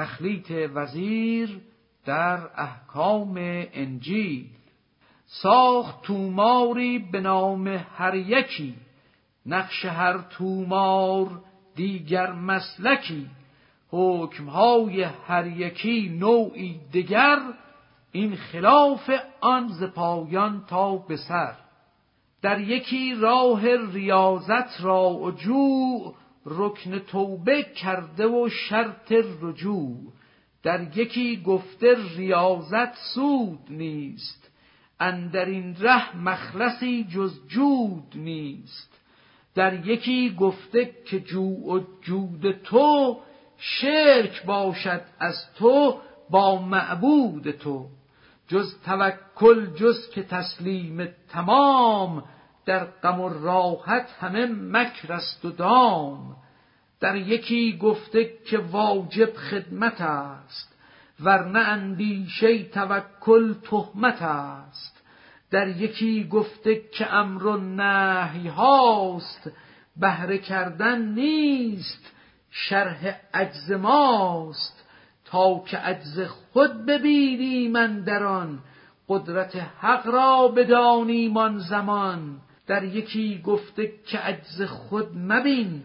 تخلیط وزیر در احکام انجیل. ساخت توماری به نام هر یکی نقش هر تومار دیگر مسلکی. حکمهای هر یکی نوعی دگر این خلاف آن ز پایان تا به سر. در یکی راه ریاضت را و رکن توبه کرده و شرط رجوع. در یکی گفته ریاضت سود نیست. اندر این ره مخلصی جز جود نیست. در یکی گفته که جو و جود تو شرک باشد از تو با معبود تو. جز توکل جز که تسلیم تمام در غم و راحت همه مکر است و دام. در یکی گفته که واجب خدمت است ورنه اندیشه توکل تهمت است. در یکی گفته که امر و نهی هاست بهره کردن نیست شرح عجز ماست. تا که عجز خود ببینیم من در آن قدرت حق را بدانیم آن زمان. در یکی گفته که عجز خود مبین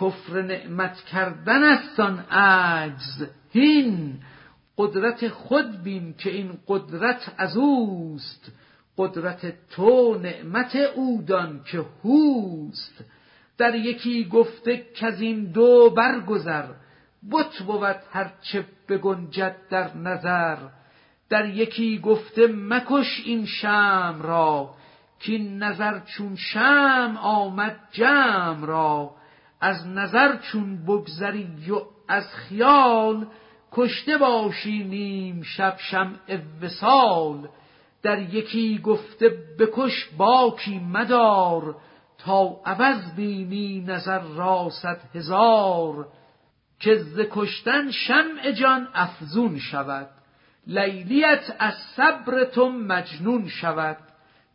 کفر نعمت کردن است آن عجز. هین قدرت خود بین که این قدرت از اوست. قدرت تو نعمت اودان که هوست. در یکی گفته که از این دو برگذر بت بود هرچه بگنجد در نظر. در یکی گفته مکش این شم را که نظر چون شم آمد جمع را از نظر چون بگذری و از خیال کشته باشی نیم شب شمع وسال در یکی گفته بکش باکی مدار تا عوض بینی نظر را صد هزار. که ز کشتن شمع جان افزون شود لیلیت از صبر تو مجنون شود.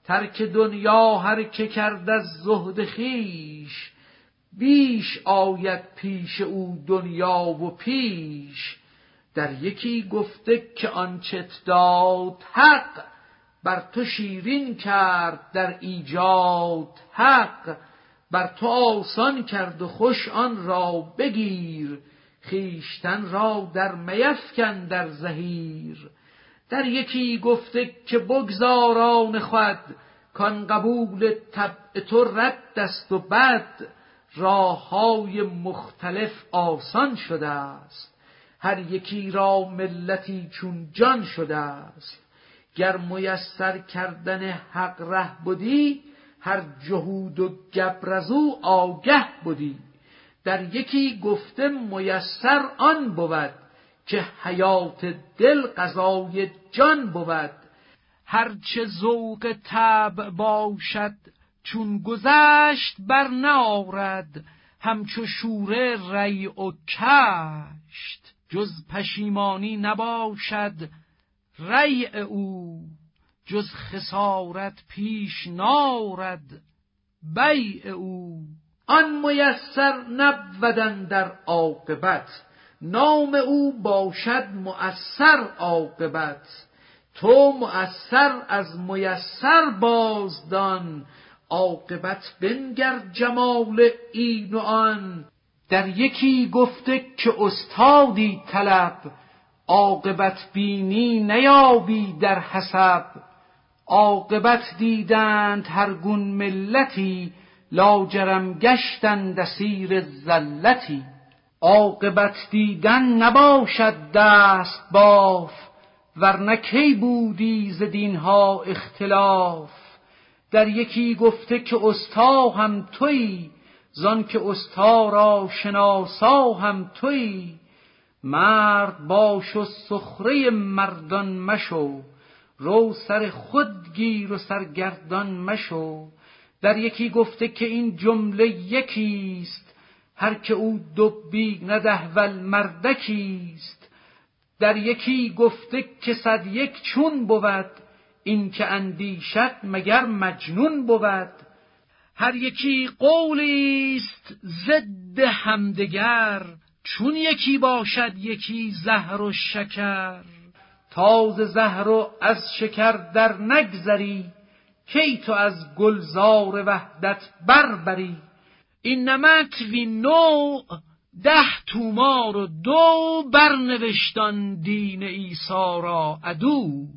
ترک دنیا هر که کرد از زهد خیش بیش آید پیش او دنیا و پیش. در یکی گفته که آنچت داد حق بر تو شیرین کرد در ایجاد حق. بر تو آسان کرد و خوش آن را بگیر خیشتن را در میفکن در زهیر. در یکی گفته که بگذاران خود کان قبول طبع تو رد است و بد راههای مختلف آسان شده است. هر یکی را ملتی چون جان شده است. گر میسر کردن حق ره بودی هر جهود و گبر از آگه بودی در یکی گفته میسر آن بود. که حیات دل غذای جان بود. هرچه ذوق طبع باشد چون گذشت بر نارد همچو شوره ری و کشت. جز پشیمانی نباشد ری او جز خسارت پیش نارد بیع او. آن میسر نبودن در عاقبت نام او باشد مؤثر عاقبت. تو مؤثر از میسر بازدان. عاقبت بنگر جمال این و آن. در یکی گفته که استادی طلب عاقبت بینی نیابی در حسب. عاقبت دیدند هر گون ملتی لاجرم گشتند اسیر زلتی. عاقبت دیدن نباشد دست باف ورنه کی بودی ز دینها اختلاف؟ در یکی گفته که استا هم تویی زان که استا را شناسا هم تویی مرد باش و سخره مردان مشو رو سر خود گیر و سرگردان مشو. در یکی گفته که این جمله یکیست هر که او دبی ندهول مردکیست. در یکی گفته که صد یک چون بود این که اندیشد مگر مجنون بود. هر یکی قولی است ضد همدگر چون یکی باشد یکی زهر و شکر. تاز زهر و از شکر در نگذری کی تو از گلزار وحدت بربری این نمک وی نوع ده تومار و دو برنوشتان دین ایسا را عدو.